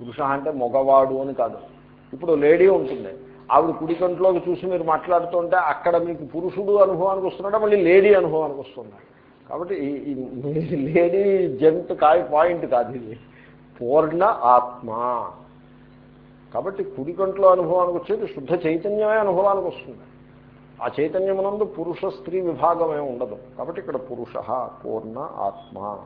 పురుష అంటే మగవాడు అని కాదు. ఇప్పుడు లేడీ ఉంటుంది. ఆవిడ కుడి కంట్లోకి చూసి మీరు మాట్లాడుతుంటే అక్కడ మీకు పురుషుడు అనుభవానికి వస్తున్నాడా మళ్ళీ లేడీ అనుభవానికి వస్తున్నాడు? కాబట్టి లేడీ జంతు కాయ పాయింట్ కాదు ఇది. పూర్ణ ఆత్మ. కాబట్టి కుడి కంట్లో అనుభవానికి వచ్చేది శుద్ధ చైతన్యమే అనుభవానికి వస్తుంది. ఆ చైతన్యమునందు పురుష స్త్రీ విభాగమే ఉండదు. కాబట్టి ఇక్కడ పురుష పూర్ణ ఆత్మ.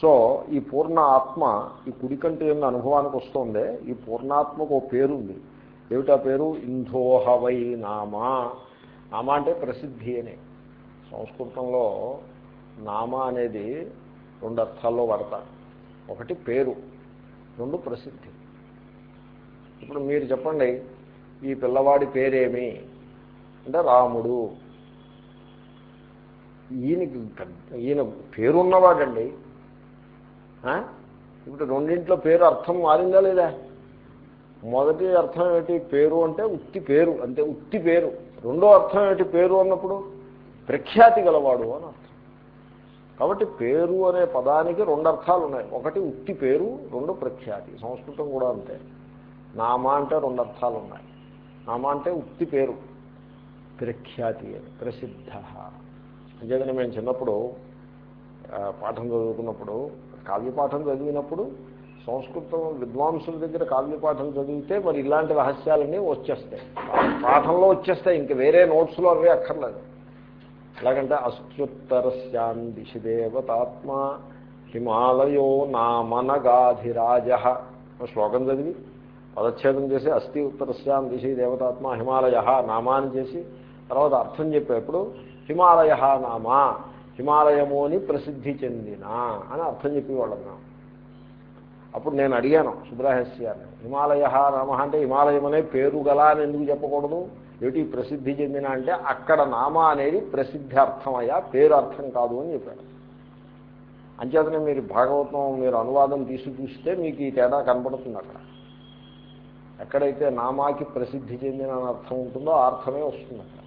సో ఈ పూర్ణ ఆత్మ ఈ కుడికంటి ఉన్న అనుభవానికి వస్తుంది ఈ పూర్ణాత్మకు ఓ పేరు ఉంది ఏమిటా పేరు? ఇంధోహవై నామా. నామ అంటే ప్రసిద్ధి అని. సంస్కృతంలో నామ అనేది రెండు అర్థాల్లో వాడతారు. ఒకటి పేరు రెండు ప్రసిద్ధి. ఇప్పుడు మీరు చెప్పండి ఈ పిల్లవాడి పేరేమి? అంటే రాముడు. ఈయనకి ఈయన పేరున్నవాడండి. ఇప్పుడు రెండింట్లో పేరు అర్థం మారిందా లేదా? మొదటి అర్థం ఏమిటి? పేరు అంటే ఉత్తి పేరు అంటే ఉత్తి పేరు. రెండో అర్థం ఏమిటి? పేరు అన్నప్పుడు ప్రఖ్యాతి గలవాడు అని అర్థం. కాబట్టి పేరు అనే పదానికి రెండు అర్థాలు ఉన్నాయి. ఒకటి ఉత్తి పేరు రెండు ప్రఖ్యాతి. సంస్కృతం కూడా అంతే. నామ అంటే రెండు అర్థాలు ఉన్నాయి. నామ అంటే ఉత్తి పేరు. ప్రఖ్యాతి అని ప్రసిద్ధ. అంచేతనే మేము చిన్నప్పుడు పాఠం చదువుకున్నప్పుడు కావ్యపాఠం చదివినప్పుడు సంస్కృతం విద్వాంసుల దగ్గర కావ్యపాఠం చదివితే మరి ఇలాంటి రహస్యాలన్నీ వచ్చేస్తాయి. పాఠంలో వచ్చేస్తాయి ఇంక వేరే నోట్స్లో అవి అక్కర్లేదు. ఎలాగంటే అస్త్యుత్తరస్యాం దిశి దేవతాత్మ హిమాలయో నామనగాధిరాజ శ్లోకం చదివి పదచ్ఛేదం చేసి అస్థి ఉత్తరస్యాం దిశి దేవతాత్మ హిమాలయ నామాన్ని చేసి తర్వాత అర్థం చెప్పేప్పుడు హిమాలయ నామా హిమాలయము అని ప్రసిద్ధి చెందిన అని అర్థం చెప్పేవాళ్ళన్నా అప్పుడు నేను అడిగాను సుబ్రహస్యాన్ని హిమాలయ నామ అంటే హిమాలయం అనే పేరు గల అని ఎందుకు చెప్పకూడదు? ఏమిటి ప్రసిద్ధి చెందిన అంటే అక్కడ నామ అనేది ప్రసిద్ధి అర్థమయ్యా పేరు అర్థం కాదు అని చెప్పాడు. అంచేతనే మీరు భాగవతం మీరు అనువాదం తీసి చూస్తే మీకు ఈ తేడా కనపడుతుంది అక్కడ. ఎక్కడైతే నామాకి ప్రసిద్ధి చెందిన అని అర్థం ఉంటుందో ఆ అర్థమే వస్తుంది అక్కడ.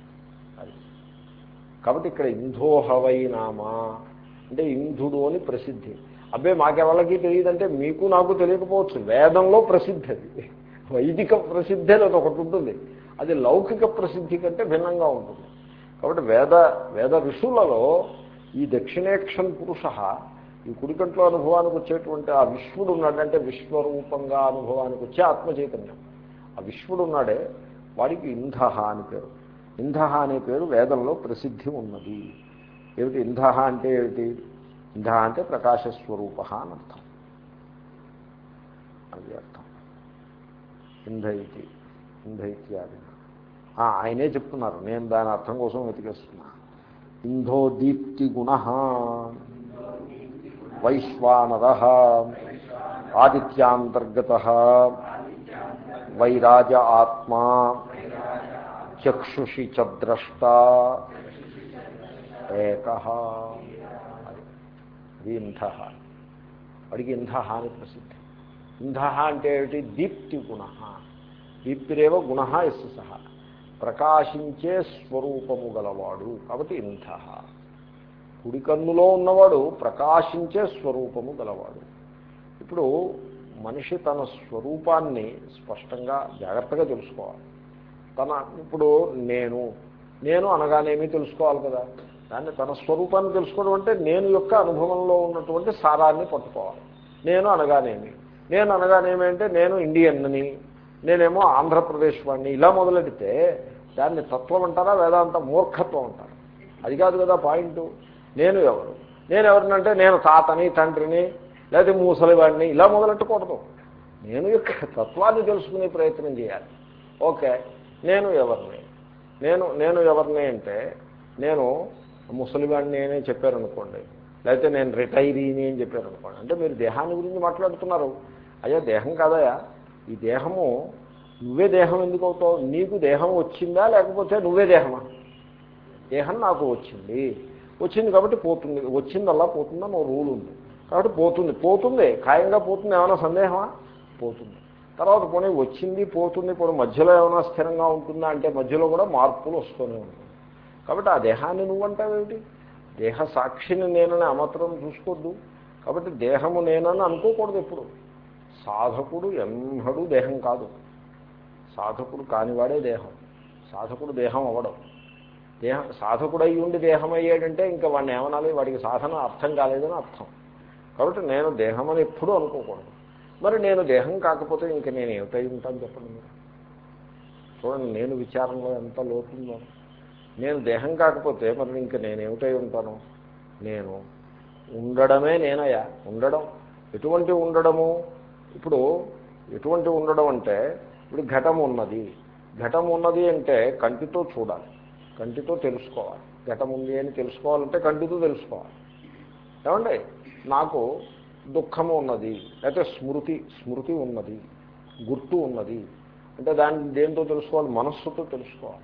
కాబట్టి ఇక్కడ ఇంధోహవై నామా. అంటే ఇంధుడు అని ప్రసిద్ధి. అబ్బే మాకెవరికి తెలియదంటే మీకు నాకు తెలియకపోవచ్చు. వేదంలో ప్రసిద్ధి అది. వైదిక ప్రసిద్ధి అనేది ఒకటి ఉంటుంది. అది లౌకిక ప్రసిద్ధి కంటే భిన్నంగా ఉంటుంది. కాబట్టి వేద వేద ఋషులలో ఈ దక్షిణేక్షన్ పురుష ఈ కుడికంట్లో అనుభవానికి వచ్చేటువంటి ఆ విశ్వడు ఉన్నాడంటే విశ్వరూపంగా అనుభవానికి వచ్చే ఆత్మ చైతన్యం ఆ విశ్వడు ఉన్నాడే వాడికి ఇంధహ అని పేరు. ఇంధహ అనే పేరు వేదంలో ప్రసిద్ధి ఉన్నది. ఏమిటి ఇంధహ అంటే ఏమిటి? ఇంధ అంటే ప్రకాశస్వరూప అని అర్థం. అది అర్థం. ఇంధ ఇది ఇంధ ఇత్యాది ఆయనే చెప్తున్నారు. నేను దాని అర్థం కోసం వెతికేస్తున్నా. ఇంధో దీప్తి గుణ. వైశ్వానర. ఆదిత్యాంతర్గత. వైరాజ ఆత్మా. చక్షుషి చద్రష్ట ఏక అది ఇంధ। వాడికి ఇంధ అని ప్రసిద్ధి। ఇంధ అంటే ఏమిటి? దీప్తి గుణ। దీప్తిరేవ గుణ ఎస్ సహ। ప్రకాశించే స్వరూపము గలవాడు కాబట్టి ఇంధ। కుడికన్నులో ఉన్నవాడు ప్రకాశించే స్వరూపము గలవాడు। ఇప్పుడు మనిషి తన స్వరూపాన్ని స్పష్టంగా జాగ్రత్తగా తెలుసుకోవాలి। తన ఇప్పుడు నేను నేను అనగానేమి తెలుసుకోవాలి కదా? దాన్ని తన స్వరూపాన్ని తెలుసుకోవడం అంటే నేను యొక్క అనుభవంలో ఉన్నటువంటి సారాన్ని పట్టుకోవాలి. నేను అనగానేమి? నేను అనగానేమి అంటే నేను ఇండియన్ని నేనేమో ఆంధ్రప్రదేశ్ వాడిని ఇలా మొదలెడితే దాన్ని తత్వం అంటారా వేదాంత మూర్ఖత్వం అంటారు? అది కాదు కదా పాయింట్. నేను ఎవరు? నేను ఎవరినంటే నేను తాతని తండ్రిని లేదా మూసలివాడిని ఇలా మొదలెట్టకూడదు. నేను యొక్క తత్వాన్ని తెలుసుకునే ప్రయత్నం చేయాలి. ఓకే. నేను ఎవరిని? నేను నేను ఎవరిని అంటే నేను ముసలివాడిని అనే చెప్పారనుకోండి. లేకపోతే నేను రిటైరీని అని చెప్పారనుకోండి. అంటే మీరు దేహాన్ని గురించి మాట్లాడుతున్నారు. అయ్యా దేహం కాదయా ఈ దేహము నువ్వే దేహం ఎందుకు అవుతావు? నీకు దేహం వచ్చిందా? లేకపోతే నువ్వే దేహమా? దేహం నాకు వచ్చింది. వచ్చింది కాబట్టి పోతుంది. వచ్చిందల్లా పోతుందని ఓ రూల్ ఉంది. కాబట్టి పోతుంది. పోతుంది. ఖాయంగా పోతుంది. ఏమైనా సందేహమా? పోతుంది. తర్వాత పోనీ వచ్చింది పోతుంది పోనీ మధ్యలో ఏమైనా స్థిరంగా ఉంటుందా అంటే మధ్యలో కూడా మార్పులు వస్తూనే ఉంటాయి. కాబట్టి ఆ దేహాన్ని నువ్వంటావేమిటి? దేహ సాక్షిని నేనని అమాత్రం చూసుకోవద్దు కాబట్టి దేహము నేనని అనుకోకూడదు ఎప్పుడు. సాధకుడు ఎన్నడూ దేహం కాదు. సాధకుడు కానివాడే దేహం. సాధకుడు దేహం అవ్వడం. దేహ సాధకుడై ఉండి దేహం అయ్యాడంటే ఇంకా వాడిని ఏమనాలి? వాడికి సాధన అర్థం కాలేదని అర్థం. కాబట్టి నేను దేహం అని ఎప్పుడూ అనుకోకూడదు. మరి నేను దేహం కాకపోతే ఇంక నేను ఏమిటై ఉంటాను చెప్పండి మీరు. చూడండి నేను విచారంలో ఎంత లోతుందో. నేను దేహం కాకపోతే మరి ఇంక నేనేమిటై ఉంటాను? నేను ఉండడమే నేనయ్యా. ఉండడం. ఎటువంటి ఉండడము? ఇప్పుడు ఎటువంటి ఉండడం అంటే ఇప్పుడు ఘటం ఉన్నది. ఘటం ఉన్నది అంటే కంటితో చూడాలి. కంటితో తెలుసుకోవాలి. ఘటం ఉంది అని తెలుసుకోవాలంటే కంటితో తెలుసుకోవాలి. ఏమండి? నాకు దుఃఖము ఉన్నది లేకపోతే స్మృతి స్మృతి ఉన్నది గుర్తు ఉన్నది. అంటే దాన్ని దేంతో తెలుసుకోవాలి? మనస్సుతో తెలుసుకోవాలి.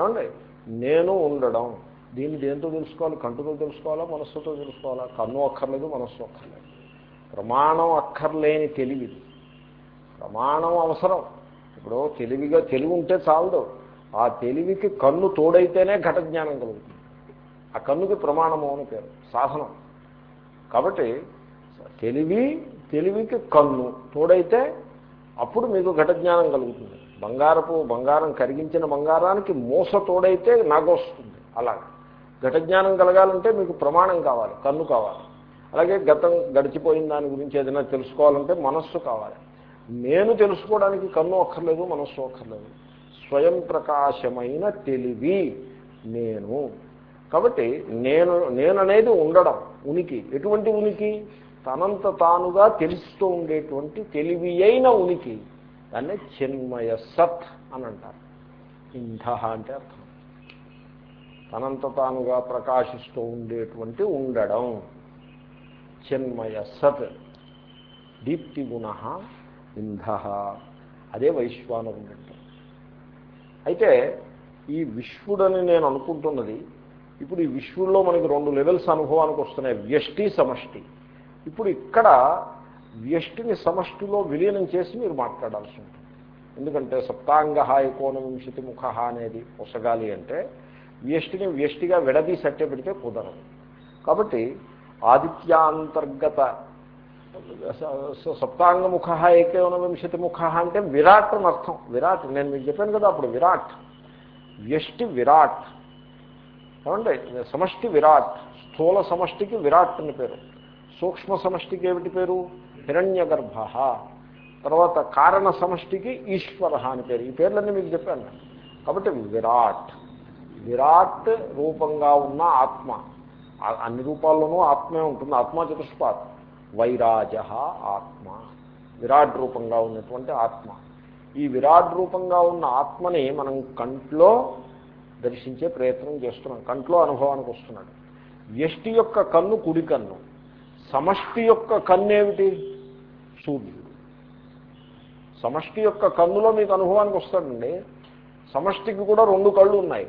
ఏమండి? నేను ఉండడం. దీన్ని దేంతో తెలుసుకోవాలి? కంటుతో తెలుసుకోవాలా? మనస్సుతో తెలుసుకోవాలా? కన్ను అక్కర్లేదు మనస్సు అక్కర్లేదు. ప్రమాణం అక్కర్లేని తెలివి. ప్రమాణం అవసరం. ఇప్పుడు తెలివిగా తెలివి ఉంటే చాలదు. ఆ తెలివికి కన్ను తోడైతేనే ఘట జ్ఞానం కలుగుతుంది. ఆ కన్నుకి ప్రమాణము అని పేరు. సాధనం. కాబట్టి తెలివి తెలివికి కన్ను. తోడైతే అప్పుడు మీకు ఘట జ్ఞానం కలుగుతుంది. బంగారపు బంగారం కరిగించిన బంగారానికి మూస తోడైతే నాగొస్తుంది అలాగే. ఘట జ్ఞానం కలగాలంటే మీకు ప్రమాణం కావాలి కన్ను కావాలి. అలాగే గతం గడిచిపోయిన దాని గురించి ఏదైనా తెలుసుకోవాలంటే మనస్సు కావాలి. నేను తెలుసుకోవడానికి కన్ను అక్కర్లేదు మనస్సు అక్కర్లేదు. స్వయం ప్రకాశమైన తెలివి నేను. కాబట్టి నేను నేననేది ఉండడం ఉనికి. ఎటువంటి ఉనికి? తనంత తానుగా తెలుస్తూ ఉండేటువంటి తెలివి అయిన ఉనికి దాన్ని చిన్మయ సత్ అని అంటారు ఇంధ అంటే అర్థం. తనంత తానుగా ప్రకాశిస్తూ ఉండేటువంటి ఉండడం. చిన్మయ సత్ దీప్తి గుణ ఇంధ అదే వైశ్వానరుడు అంటే అయితే ఈ విశ్వడని నేను అనుకుంటున్నది ఇప్పుడు ఈ విశ్వంలో మనకి రెండు లెవెల్స్ అనుభవానికి వస్తున్నాయి. వ్యష్టి సమష్టి. ఇప్పుడు ఇక్కడ వ్యష్టిని సమష్టిలో విలీనం చేసి మీరు మాట్లాడాల్సి ఉంటుంది. ఎందుకంటే సప్తాంగ ఎకోనవింశతి ముఖ అనేది పొసగాలి అంటే వ్యష్టిని వ్యష్టిగా విడదీసి అట్టే పెడితే కుదరదు. కాబట్టి ఆదిత్యాంతర్గత సప్తాంగముఖ ఏకేవనవింశతి ముఖ అంటే విరాట్ అని అర్థం. విరాట్ నేను మీకు చెప్పాను కదా అప్పుడు విరాట్. వ్యష్టి విరాట్. ఏమంటే సమష్టి విరాట్. స్థూల సమష్టికి విరాట్ అని పేరు. సూక్ష్మ సమష్టికి ఏమిటి పేరు? హిరణ్యగర్భ తర్వాత కారణ సమష్టికి ఈశ్వర అని పేరు. ఈ పేర్లన్నీ మీకు చెప్పాను. కాబట్టి విరాట్. విరాట్ రూపంగా ఉన్న ఆత్మ. అన్ని రూపాల్లోనూ ఆత్మే ఉంటుంది. ఆత్మ చతుష్పాత్. వైరాజ ఆత్మ. విరాట్ రూపంగా ఉన్నటువంటి ఆత్మ. ఈ విరాట్ రూపంగా ఉన్న ఆత్మని మనం కంట్లో దర్శించే ప్రయత్నం చేస్తున్నాం. కంట్లో అనుభవానికి వస్తున్నాడు. వ్యష్టి యొక్క కన్ను కుడి కన్ను. సమష్టి యొక్క కన్ను ఏమిటి సూర్యుడు. సమష్టి యొక్క కన్నులో మీకు అనుభవానికి వస్తాడండి. సమష్టికి కూడా రెండు కళ్ళు ఉన్నాయి.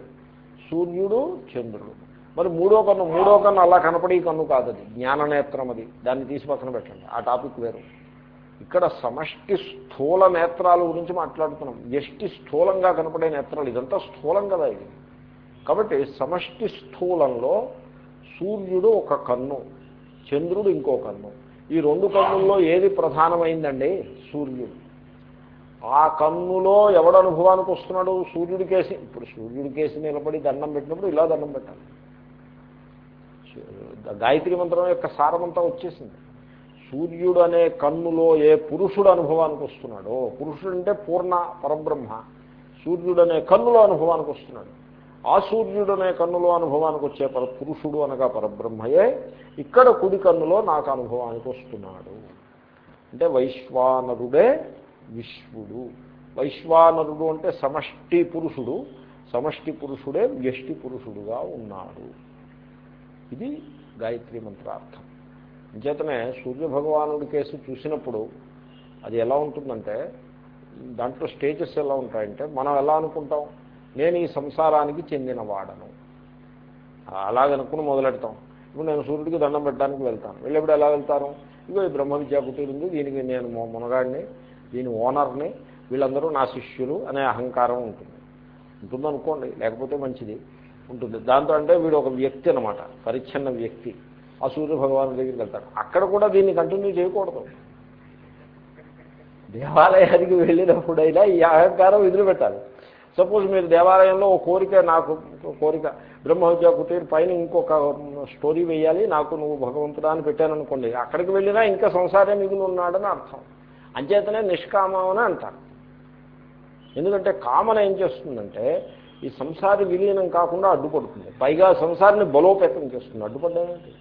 సూర్యుడు చంద్రుడు. మరి మూడో కన్ను మూడో కన్ను అలా కనపడే కన్ను కాదు అది జ్ఞాననేత్రం అది. దాన్ని తీసి పక్కన పెట్టండి. ఆ టాపిక్ వేరు. ఇక్కడ సమష్టి స్థూల నేత్రాల గురించి మాట్లాడుతున్నాం. ఎష్టి స్థూలంగా కనపడే నేత్రాలు? ఇదంతా స్థూలం కదా ఇది. కాబట్టి సమష్టి స్థూలంలో సూర్యుడు ఒక కన్ను. చంద్రుడు ఇంకో కన్ను. ఈ రెండు కన్నుల్లో ఏది ప్రధానమైందండి? సూర్యుడు. ఆ కన్నులో ఎవడు అనుభవానికి వస్తున్నాడు? సూర్యుడి కేసి. ఇప్పుడు సూర్యుడి కేసి నిలబడి దండం పెట్టినప్పుడు ఇలా దండం పెట్టాలి. గాయత్రి మంత్రం యొక్క సారమంతా వచ్చేసింది. సూర్యుడు అనే కన్నులో ఏ పురుషుడు అనుభవానికి వస్తున్నాడో? పురుషుడు అంటే పూర్ణ పరబ్రహ్మ. సూర్యుడు అనే కన్నులో అనుభవానికి వస్తున్నాడు. ఆ సూర్యుడు అనే కన్నులో అనుభవానికి వచ్చే పర పురుషుడు అనగా పరబ్రహ్మయే. ఇక్కడ కుడి కన్నులో నాకు అనుభవానికి వస్తున్నాడు. అంటే వైశ్వానరుడే విశ్వడు. వైశ్వానరుడు అంటే సమష్టి పురుషుడు. సమష్టి పురుషుడే వ్యష్టి పురుషుడుగా ఉన్నాడు. ఇది గాయత్రి మంత్రార్థం. అంచేతనే సూర్యభగవానుడి కేసు చూసినప్పుడు అది ఎలా ఉంటుందంటే దాంట్లో స్టేజెస్ ఎలా ఉంటాయంటే మనం ఎలా అనుకుంటాం? నేను ఈ సంసారానికి చెందినవాడను. అలాగనుకుని మొదలెడతాం. ఇప్పుడు నేను సూర్యుడికి దండం పెట్టడానికి వెళ్తాను. వెళ్ళేప్పుడు ఎలా వెళ్తాను ఇగో ఈ బ్రహ్మ విద్యా ఉంది దీనికి నేను మునగాడిని దీని ఓనర్ని వీళ్ళందరూ నా శిష్యులు అనే అహంకారం ఉంటుంది. ఉంటుందనుకోండి లేకపోతే మంచిది ఉంటుంది. దాంతో అంటే వీడు ఒక వ్యక్తి అనమాట పరిచ్ఛన్న వ్యక్తి. ఆ సూర్య భగవాన్ దగ్గరికి వెళ్తాడు. అక్కడ కూడా దీన్ని కంటిన్యూ చేయకూడదు. దేవాలయానికి వెళ్ళినప్పుడైనా ఈ అహంకారం వదిలిపెట్టాలి. సపోజ్ మీరు దేవాలయంలో ఓ కోరిక నాకు కోరిక బ్రహ్మహత్య కుటీర్ పైన ఇంకొక స్టోరీ వేయాలి. నాకు నువ్వు భగవంతుడా అని పెట్టాననుకోండి. అక్కడికి వెళ్ళినా ఇంకా సంసారం మిగులు ఉన్నాడని అర్థం. అంచేతనే నిష్కామం అని అంటారు. ఎందుకంటే కామన ఏం చేస్తుందంటే ఈ సంసారి విలీనం కాకుండా అడ్డుపడుతుంది. పైగా సంసారాన్ని బలోపేతం చేస్తుంది. అడ్డుపడ్డానంటే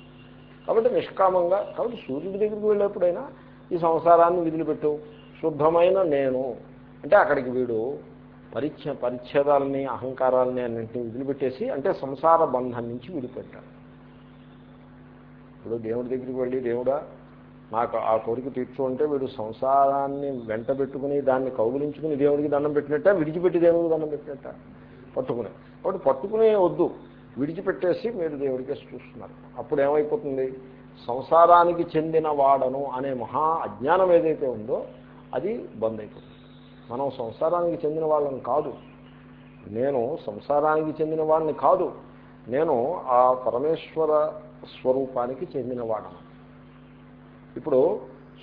కాబట్టి నిష్కామంగా కాబట్టి సూర్యుడి దగ్గరికి వెళ్ళేప్పుడైనా ఈ సంసారాన్ని విదిలిపెట్టు. శుద్ధమైన నేను. అంటే అక్కడికి వీడు పరిచ్ఛ పరిచ్ఛేదాలని అహంకారాలని అన్నింటినీ వదిలిపెట్టేసి అంటే సంసార బంధం నుంచి విడిపెట్టాడు ఇప్పుడు దేవుడి దగ్గరికి వెళ్ళి దేవుడా నాకు ఆ కోరిక తీర్చు అంటే వీడు సంసారాన్ని వెంట పెట్టుకుని దాన్ని కౌగులించుకుని దేవుడికి దండం పెట్టినట్ట విడిచిపెట్టి దేవుడికి దండం పెట్టినట్ట? పట్టుకుని. కాబట్టి పట్టుకునే వద్దు. విడిచిపెట్టేసి మీరు దేవుడికి చూస్తున్నారు. అప్పుడు ఏమైపోతుంది? సంసారానికి చెందిన వాడను అనే మహా అజ్ఞానం ఏదైతే ఉందో అది బంద్ అయిపోతుంది. మనం సంసారానికి చెందిన వాళ్ళని కాదు. నేను సంసారానికి చెందిన వాడిని కాదు. నేను ఆ పరమేశ్వర స్వరూపానికి చెందినవాడను ఇప్పుడు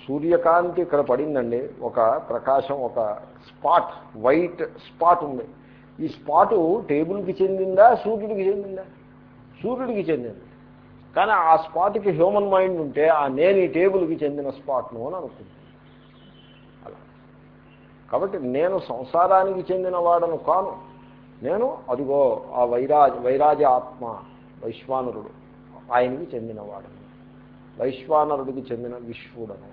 సూర్యకాంతి ఇక్కడ పడిందండి. ఒక ప్రకాశం ఒక స్పాట్ వైట్ స్పాట్ ఉంది. ఈ స్పాటు టేబుల్కి చెందిందా సూర్యుడికి చెందిందా? సూర్యుడికి చెందింది. కానీ ఆ స్పాట్కి హ్యూమన్ మైండ్ ఉంటే ఆ నేను ఈ టేబుల్కి చెందిన స్పాట్ను అని అనుకుంది కాబట్టి నేను సంసారానికి చెందిన వాడను కాను. నేను అదిగో ఆ వైరాజ్ వైరాజ ఆత్మ వైశ్వానరుడు. ఆయనకి చెందినవాడను. వైశ్వానరుడికి చెందిన విశ్వడను.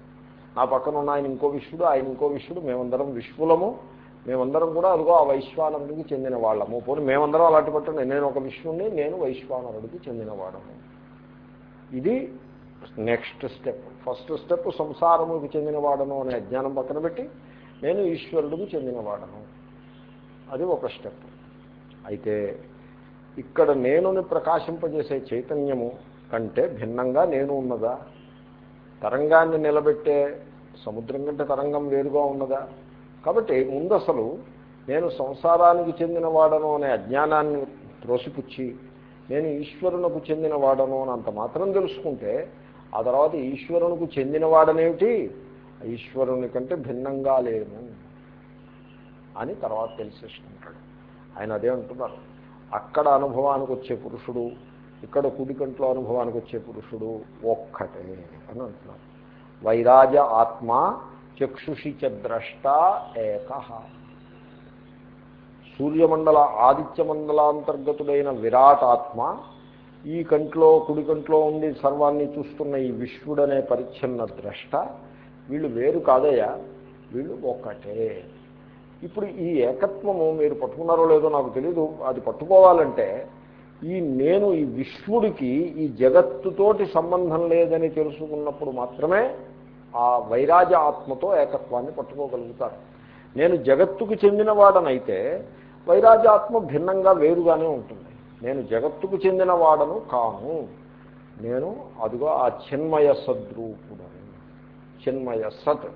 నా పక్కన ఉన్న ఆయన ఇంకో విశ్వడు ఆయన ఇంకో విశ్వడు మేమందరం విశ్వలము. మేమందరం కూడా అదిగో ఆ వైశ్వానరుడికి చెందిన వాళ్ళము పోనీ మేమందరం అలాంటి పట్టండి నేను ఒక విష్ణుని నేను వైశ్వానరుడికి చెందినవాడము ఇది నెక్స్ట్ స్టెప్. ఫస్ట్ స్టెప్ సంసారముకి చెందినవాడను అనే అజ్ఞానం పక్కన పెట్టి నేను ఈశ్వరుడికి చెందినవాడను. అది ఒక స్టెప్. అయితే ఇక్కడ నేనుని ప్రకాశింపజేసే చైతన్యము కంటే భిన్నంగా నేను ఉన్నదా? తరంగాన్ని నిలబెట్టే సముద్రం కంటే తరంగం వేరుగా ఉన్నదా? కాబట్టి ముందు అసలు నేను సంసారానికి చెందినవాడను అనే అజ్ఞానాన్ని త్రోసిపుచ్చి నేను ఈశ్వరునకు చెందినవాడను అని అంత మాత్రం తెలుసుకుంటే ఆ తర్వాత ఈశ్వరునికి చెందిన వాడనేమిటి ఈశ్వరుని కంటే భిన్నంగా లేను అని తర్వాత తెలిసేసుకుంటాడు ఆయన అదే అంటున్నారు. అక్కడ అనుభవానికి వచ్చే పురుషుడు ఇక్కడ కుడికంట్లో అనుభవానికి వచ్చే పురుషుడు ఒక్కటే అని అంటున్నారు. వైరాజ ఆత్మ చక్షుషి చ ద్రష్ట ఏక. సూర్యమండల ఆదిత్యమండలాంతర్గతుడైన విరాట్ ఆత్మ ఈ కంట్లో కుడి కంట్లో ఉండి సర్వాన్ని చూస్తున్న ఈ విశ్వడనే పరిచ్ఛన్న ద్రష్ట. వీళ్ళు వేరు కాదయ్యా. వీళ్ళు ఒక్కటే. ఇప్పుడు ఈ ఏకత్వము మీరు పట్టుకున్నారో లేదో నాకు తెలీదు. అది పట్టుకోవాలంటే ఈ నేను ఈ విశ్వడికి ఈ జగత్తుతోటి సంబంధం లేదని తెలుసుకున్నప్పుడు మాత్రమే ఆ వైరాజ ఆత్మతో ఏకత్వాన్ని పట్టుకోగలుగుతారు. నేను జగత్తుకు చెందినవాడనైతే వైరాజాత్మ భిన్నంగా వేరుగానే ఉంటుంది. నేను జగత్తుకు చెందినవాడను కాను. నేను అదిగో ఆ చిన్మయ సద్రూపుడను. చిన్మయ సత్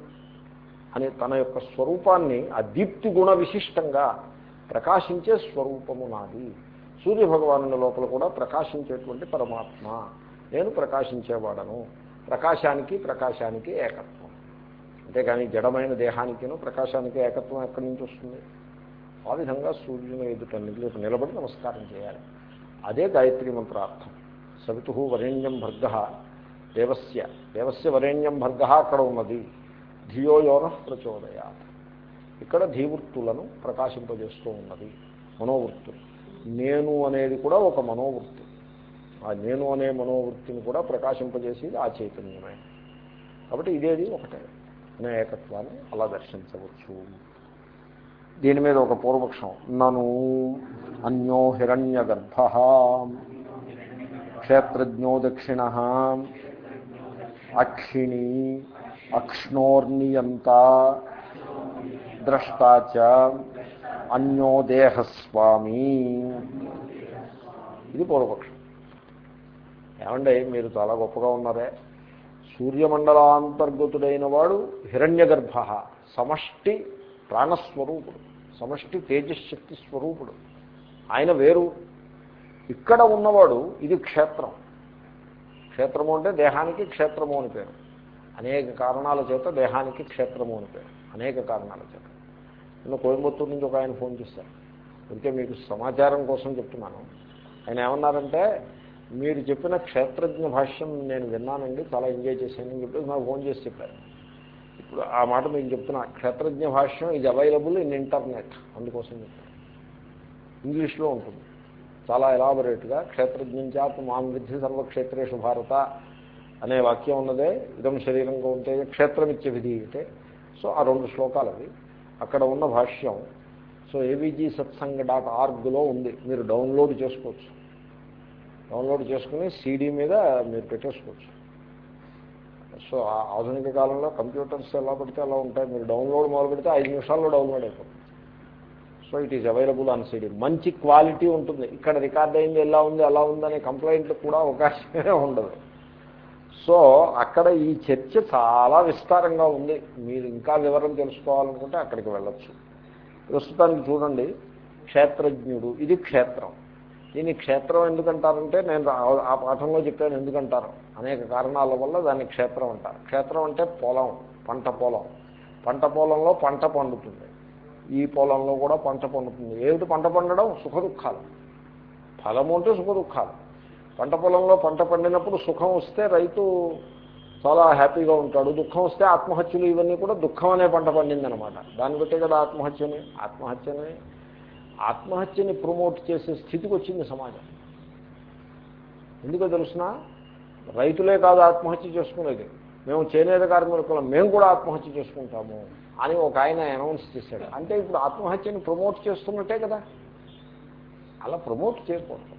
అని తన యొక్క స్వరూపాన్ని ఆ దీప్తి గుణ విశిష్టంగా ప్రకాశించే స్వరూపము నాది. సూర్యభగవాను లోపల కూడా ప్రకాశించేటువంటి పరమాత్మ. నేను ప్రకాశించేవాడను. ప్రకాశానికి ప్రకాశానికి ఏకత్వం. అంతేగాని జడమైన దేహానికిను ప్రకాశానికి ఏకత్వం ఎక్కడి నుంచి వస్తుంది? ఆ విధంగా సూర్యుని ఎదుట నిలబడి నిలబడి నమస్కారం చేయాలి. అదే గాయత్రి మంత్రార్థం. సవితు వరేణ్యం భర్గ దేవస్య దేవస్య వరేణ్యం భర్గ అక్కడ ఉన్నది ధియో యోన ప్రచోదయా ఇక్కడ ధీవృత్తులను ప్రకాశింపజేస్తూ ఉన్నది మనోవృత్తులు. నేను అనేది కూడా ఒక మనోవృత్తి. ఆ నేను అనే మనోవృత్తిని కూడా ప్రకాశింపజేసేది ఆ చైతన్యమే. కాబట్టి ఇదేది ఒకటే. అనే ఏకత్వాన్ని అలా దర్శించవచ్చు. దీని మీద ఒక పూర్వపక్షం. నను అన్యో హిరణ్య గర్భ క్షేత్రజ్ఞో దక్షిణ. అక్షిణి అక్ష్ణోర్నియంత ద్రష్టాచ అన్యోదేహస్వామి ఇది పూర్వపక్షం. ఏమండి మీరు చాలా గొప్పగా ఉన్నారే. సూర్యమండలాంతర్గతుడైన వాడు హిరణ్య గర్భ సమష్టి ప్రాణస్వరూపుడు సమష్టి తేజశక్తి స్వరూపుడు. ఆయన వేరు. ఇక్కడ ఉన్నవాడు ఇది క్షేత్రం. క్షేత్రము అంటే దేహానికి క్షేత్రము అని పేరు. అనేక కారణాల చేత దేహానికి క్షేత్రము అని పేరు. అనేక కారణాల చేత. నేను కోయంబత్తూరు నుంచి ఒక ఆయన ఫోన్ చేశారు. అందుకే మీకు సమాచారం కోసం చెప్తున్నాను. ఆయన ఏమన్నారంటే మీరు చెప్పిన క్షేత్రజ్ఞ భాష్యం నేను విన్నానండి చాలా ఎంజాయ్ చేశానని చెప్పి నాకు ఫోన్ చేసి చెప్పారు. ఇప్పుడు ఆ మాట మీకు చెప్తున్నా. క్షేత్రజ్ఞ భాష్యం ఇది అవైలబుల్ ఇన్ ఇంటర్నెట్ అందుకోసం చెప్తాను ఇంగ్లీష్లో ఉంటుంది. చాలా ఎలాబొరేట్గా క్షేత్రజ్ఞాత్ మాం విద్ధి సర్వక్షేత్రేషు భారత అనే వాక్యం ఉన్నదే. ఇదం శరీరంగా ఉంటే క్షేత్రమిత్య విధీయతే. సో ఆ రెండు శ్లోకాలు అవి అక్కడ ఉన్న భాష్యం సో ఏవిజీ సత్సంగ్ డాట్ ఆర్గ్లో ఉంది. మీరు డౌన్లోడ్ చేసుకోవచ్చు. డౌన్లోడ్ చేసుకుని సీడీ మీద మీరు పెట్టేసుకోవచ్చు. సో ఆ ఆధునిక కాలంలో కంప్యూటర్స్ ఎలా పడితే అలా ఉంటాయి. మీరు డౌన్లోడ్ మొదలు పెడితే ఐదు నిమిషాల్లో డౌన్లోడ్ అయిపోతుంది. So it is available on CD మంచి క్వాలిటీ ఉంటుంది. ఇక్కడ రికార్డ్ అయింది ఎలా ఉంది అలా ఉంది అనే కంప్లైంట్లు కూడా అవకాశమే ఉండదు. సో అక్కడ ఈ చర్చ చాలా విస్తారంగా ఉంది. మీరు ఇంకా వివరం తెలుసుకోవాలనుకుంటే అక్కడికి వెళ్ళచ్చు. ప్రస్తుతానికి చూడండి. క్షేత్రజ్ఞుడు. ఇది క్షేత్రం. దీన్ని క్షేత్రం ఎందుకంటారంటే నేను ఆ పాఠంలో చెప్పాను ఎందుకంటారు? అనేక కారణాల వల్ల దాన్ని క్షేత్రం అంటారు. క్షేత్రం అంటే పొలం పంట పొలం. పంట పొలంలో పంట పండుతుంది. ఈ పొలంలో కూడా పంట పండుతుంది. ఏమిటి పంట పండడం? సుఖ దుఃఖాలు. ఫలము అంటే సుఖ దుఃఖాలు. పంట పొలంలో పంట పండినప్పుడు సుఖం వస్తే రైతు చాలా హ్యాపీగా ఉంటాడు. దుఃఖం వస్తే ఆత్మహత్యలు ఇవన్నీ కూడా దుఃఖం అనే పంట పండిందనమాట దాన్ని బట్టే కదా ఆత్మహత్యని? ఆత్మహత్యని? ఆత్మహత్యని ప్రమోట్ చేసే స్థితికి వచ్చింది సమాజం. ఎందుకో తెలుసిన? రైతులే కాదు ఆత్మహత్య చేసుకునేది. మేము చేనేత కార్మికులం. మేము కూడా ఆత్మహత్య చేసుకుంటాము. అని ఒక ఆయన అనౌన్స్ చేశాడు. అంటే ఇప్పుడు ఆత్మహత్యని ప్రమోట్ చేస్తున్నట్టే కదా. అలా ప్రమోట్ చేయకూడదు.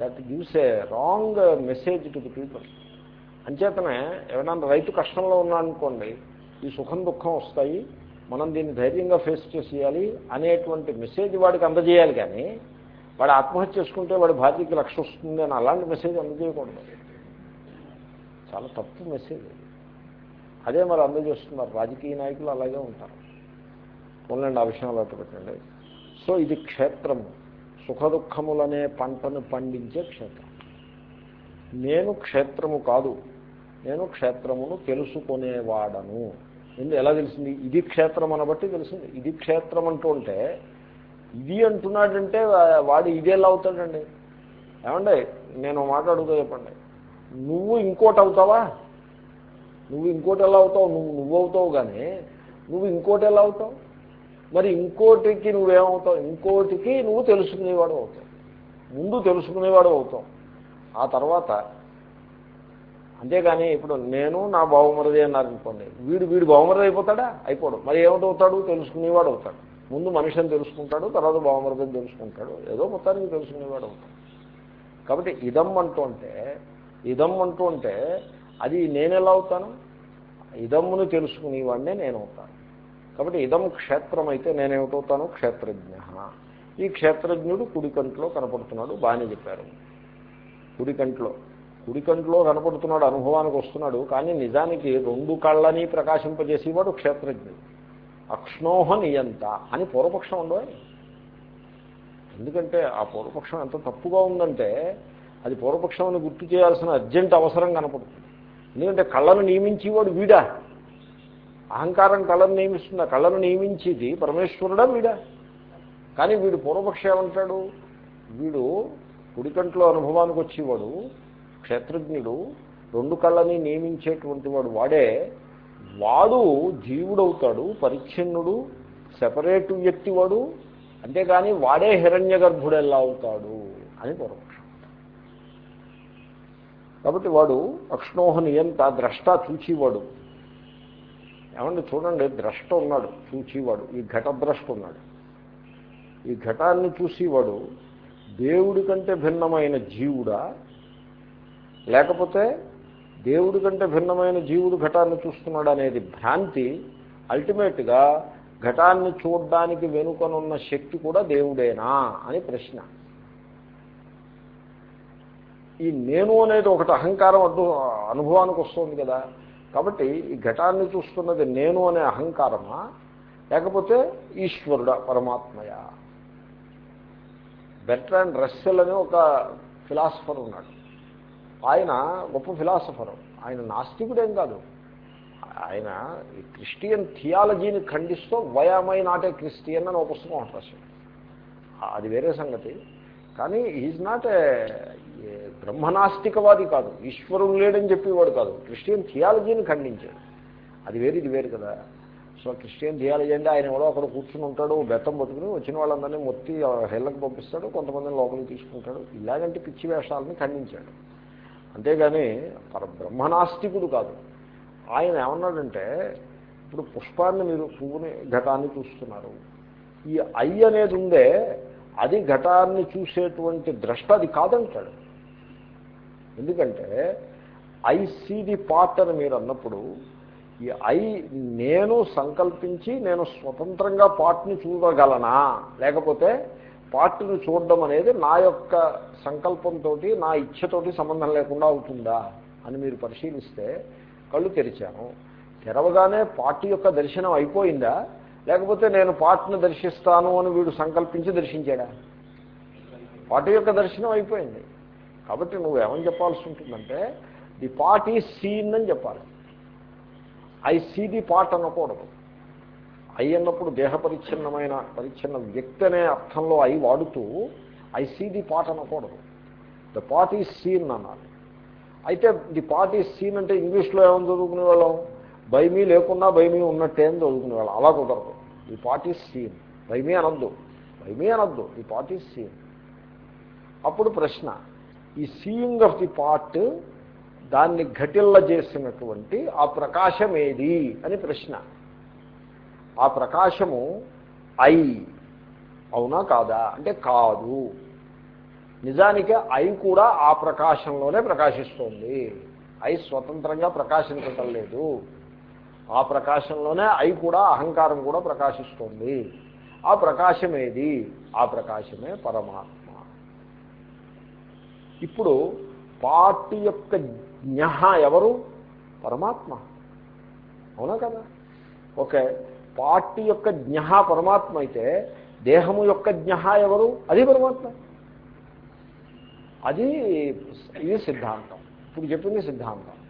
That gives a wrong message to the people అంచేతనే ఏమైనా రైతు కష్టంలో ఉన్నాడనుకోండి ఈ సుఖం దుఃఖం వస్తాయి మనం దీన్ని ధైర్యంగా ఫేస్ చేసేయాలి అనేటువంటి మెసేజ్ వాడికి అందజేయాలి కానీ వాడు ఆత్మహత్య చేసుకుంటే వాడి భార్యకి లక్ష వస్తుంది అని అలాంటి మెసేజ్ అందజేయకూడదు. చాలా తప్పు మెసేజ్ అది. అదే మరి అందజేస్తున్నారు రాజకీయ నాయకులు అలాగే ఉంటారు. పోలండి ఆ విషయంలో పెట్టండి సో ఇది క్షేత్రము. సుఖ దుఃఖములనే పంటను పండించే క్షేత్రం. నేను క్షేత్రము కాదు. నేను క్షేత్రమును తెలుసుకునేవాడను. ఎందుకు? ఎలా తెలిసింది? ఇది క్షేత్రం అనబట్టి తెలిసింది. ఇది క్షేత్రం అంటూ ఉంటే ఇది అంటున్నాడంటే వాడు ఇదేలా అవుతాడండి. ఏమండి? నేను మాట్లాడుతూ చెప్పండి. నువ్వు ఇంకోటి అవుతావా? నువ్వు ఇంకోటి ఎలా అవుతావు? నువ్వు నువ్వు అవుతావు కానీ నువ్వు ఇంకోటి ఎలా అవుతావు? మరి ఇంకోటికి నువ్వేమవుతావు? ఇంకోటికి నువ్వు తెలుసుకునేవాడు అవుతావు. ముందు తెలుసుకునేవాడు అవుతావు. ఆ తర్వాత అంతేగాని ఇప్పుడు నేను నా బావమరది అన్నారనుకోండి వీడు వీడు బావమరది అయిపోతాడా? అయిపోడు. మరి ఏమిటవుతాడు? తెలుసుకునేవాడు అవుతాడు. ముందు మనిషిని తెలుసుకుంటాడు తర్వాత బావమరదని తెలుసుకుంటాడు. ఏదో మొత్తానికి తెలుసుకునేవాడు అవుతాడు. కాబట్టి ఇదం అంటూ ఉంటే ఇదం అంటూ ఉంటే అది నేను ఎలా అవుతాను? ఇదమ్మును తెలుసుకునేవాడినే నేను అవుతాను కాబట్టి ఇదం క్షేత్రం అయితే నేనేమిటవుతాను? క్షేత్రజ్ఞ. ఈ క్షేత్రజ్ఞుడు కుడికంట్లో కనపడుతున్నాడు బాగానే చెప్పారు. కుడికంట్లో. కుడికంట్లో కనపడుతున్నాడు అనుభవానికి వస్తున్నాడు కానీ నిజానికి రెండు కళ్ళని ప్రకాశింపజేసేవాడు క్షేత్రజ్ఞుడు. అక్ష్ణోహ నియంత అని పూర్వపక్షం ఉండవు ఎందుకంటే ఆ పూర్వపక్షం ఎంత తప్పుగా ఉందంటే అది పూర్వపక్షం అని గుర్తు చేయాల్సిన అర్జెంట్ అవసరం కనపడుతుంది. ఎందుకంటే కళ్ళను నియమించేవాడు వీడా. అహంకారం కళ్ళను నియమిస్తున్న కళ్ళను నియమించేది పరమేశ్వరుడా వీడా. కానీ వీడు పూర్వపక్షం ఏమంటాడు? వీడు కుడికంట్లో అనుభవానికి వచ్చేవాడు క్షేత్రజ్ఞుడు రెండు కళ్ళని నియమించేటువంటి వాడు వాడే. వాడు జీవుడవుతాడు పరిచ్ఛిన్నుడు సెపరేట్ వ్యక్తి వాడు. అంతేగాని వాడే హిరణ్య గర్భుడు ఎలా అవుతాడు అని పూర్వపక్షం కాబట్టి వాడు అక్ష్ణోహ నియంత ద్రష్ట చూచేవాడు. ఏమంటే చూడండి ద్రష్ట ఉన్నాడు చూచేవాడు ఈ ఘట ద్రష్ట ఉన్నాడు. ఈ ఘటాన్ని చూసేవాడు దేవుడి కంటే భిన్నమైన జీవుడా? లేకపోతే దేవుడి కంటే భిన్నమైన జీవుడు ఘటాన్ని చూస్తున్నాడు అనేది భ్రాంతి అల్టిమేట్గా ఘటాన్ని చూడడానికి వెనుకనున్న శక్తి కూడా దేవుడేనా? అని ప్రశ్న. ఈ నేను అనేది ఒకటి అహంకారం అడ్డు అనుభవానికి వస్తుంది కదా. కాబట్టి ఈ ఘటాన్ని చూస్తున్నది నేను అనే అహంకారమా? లేకపోతే ఈశ్వరుడా పరమాత్మయా? అండ్ రస్సెల్ అనే ఒక ఫిలాసఫర్ ఉన్నాడు. ఆయన గొప్ప ఫిలాసఫర్. ఆయన నాస్తికుడేం కాదు. ఆయన ఈ క్రిస్టియన్ థియాలజీని ఖండిస్తూ వయామై నాటే క్రిస్టియన్ అని ఒక పుస్తకం రాశాడు. అది వేరే సంగతి. కానీ ఈజ్ నాట్ ఏ బ్రహ్మనాస్తికవాది కాదు ఈశ్వరుడు లేడని చెప్పేవాడు కాదు. క్రిస్టియన్ థియాలజీని ఖండించాడు. అది వేరు ఇది వేరు కదా. సో క్రిస్టియన్ థియాలజీ అంటే ఆయన ఎవడో అక్కడ కూర్చుని ఉంటాడు బెత్తం పట్టుకుని వచ్చిన వాళ్ళందరినీ మొత్తి హెళ్ళకు పంపిస్తాడు కొంతమందిని లోపలికి తీసుకుంటాడు. ఇలాగంటే పిచ్చి వేషాలని ఖండించాడు. అంతేగాని పర బ్రహ్మనాస్తికుడు కాదు. ఆయన ఏమన్నాడంటే ఇప్పుడు పుష్పాన్ని మీరు పువ్వుని ఘటాన్ని చూస్తున్నారు. ఈ ఐ అనేది ఉందే అది ఘటాన్ని చూసేటువంటి ద్రష్ట అది కాదంటాడు. ఎందుకంటే ఐ సీ ది పార్ట్ అని మీరు అన్నప్పుడు ఈ ఐ నేను సంకల్పించి నేను స్వతంత్రంగా పార్ట్ని చూడగలనా? లేకపోతే పార్ట్ని చూడడం అనేది నా యొక్క సంకల్పంతో నా ఇచ్ఛతోటి సంబంధం లేకుండా అవుతుందా అని మీరు పరిశీలిస్తే కళ్ళు తెరిచాను. తెరవగానే పార్టీ యొక్క దర్శనం అయిపోయిందా? లేకపోతే నేను పార్ట్ని దర్శిస్తాను అని వీడు సంకల్పించి దర్శించాడా? పార్టీ యొక్క దర్శనం అయిపోయింది. కాబట్టి నువ్వు ఏమని చెప్పాల్సి ఉంటుందంటే ది పాట్ ఈ సీన్ అని చెప్పాలి. ఐ సీ ది పాట్ అనకూడదు. ఐ అన్నప్పుడు దేహ పరిచ్ఛిన్నమైన పరిచ్ఛిన్న వ్యక్తి అనే అర్థంలో ఐ వాడుతూ ఐ సీ ది పాట్ అనకూడదు. ద పాట్ ఈజ్ సీన్ అన్నారు అయితే ది పాట్ ఈజ్ సీన్ అంటే ఇంగ్లీష్లో ఏమని చదువుకునే వాళ్ళం? భయమీ లేకున్నా భయమీ ఉన్నట్టే అని చదువుకునే వాళ్ళం. అలా కుదరదు. ది పార్ట్ ఈజ్ సీన్ భయమీ అనొద్దు. భయమీ అనొద్దు. ది పాట్ ఈజ్ సీన్ అప్పుడు ప్రశ్న ఈ సీయింగ్ ఆఫ్ ది పార్ట్ దాన్ని ఘటిల్ల చేసినటువంటి ఆ ప్రకాశం ఏది అని ప్రశ్న. ఆ ప్రకాశము ఐ అవునా కాదా? అంటే కాదు. నిజానికి ఐ కూడా ఆ ప్రకాశంలోనే ప్రకాశిస్తోంది. ఐ స్వతంత్రంగా ప్రకాశించటం లేదు. ఆ ప్రకాశంలోనే ఐ కూడా అహంకారం కూడా ప్రకాశిస్తోంది. ఆ ప్రకాశం ఏది ఆ ప్రకాశమే పరమాత్మ. ఇప్పుడు పార్టీ యొక్క జ్ఞహ ఎవరు? పరమాత్మ. అవునా కదా? ఓకే పార్టీ యొక్క జ్ఞహ పరమాత్మ అయితే దేహము యొక్క జ్ఞహ ఎవరు? అది పరమాత్మ. అది ఇది సిద్ధాంతం. ఇప్పుడు చెప్పింది సిద్ధాంతం.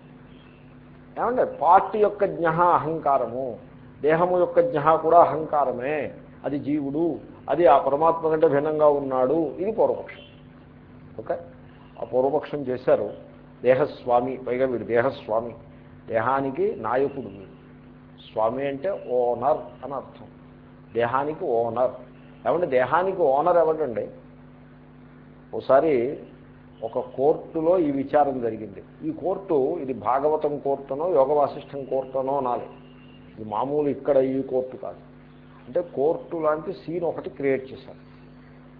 ఏమంటే పార్టీ యొక్క జ్ఞహ అహంకారము. దేహము యొక్క జ్ఞహ కూడా అహంకారమే. అది జీవుడు. అది ఆ పరమాత్మ కంటే భిన్నంగా ఉన్నాడు. ఇది పూర్వపక్షం. ఓకే? ఆ పూర్వపక్షం చేశారు. దేహస్వామి పైగా వీడు దేహస్వామి. దేహానికి నాయకుడు వీడు. స్వామి అంటే ఓనర్ అని అర్థం. దేహానికి ఓనర్. ఏమంటే దేహానికి ఓనర్ ఎవడండి ఒకసారి ఒక కోర్టులో ఈ విచారం జరిగింది. ఈ కోర్టు ఇది భాగవతం కోర్టునో యోగ వాసిష్టం కోర్టునో అనాలి. ఇది మామూలు ఇక్కడ ఈ కోర్టు కాదు. అంటే కోర్టు లాంటి సీన్ ఒకటి క్రియేట్ చేశారు.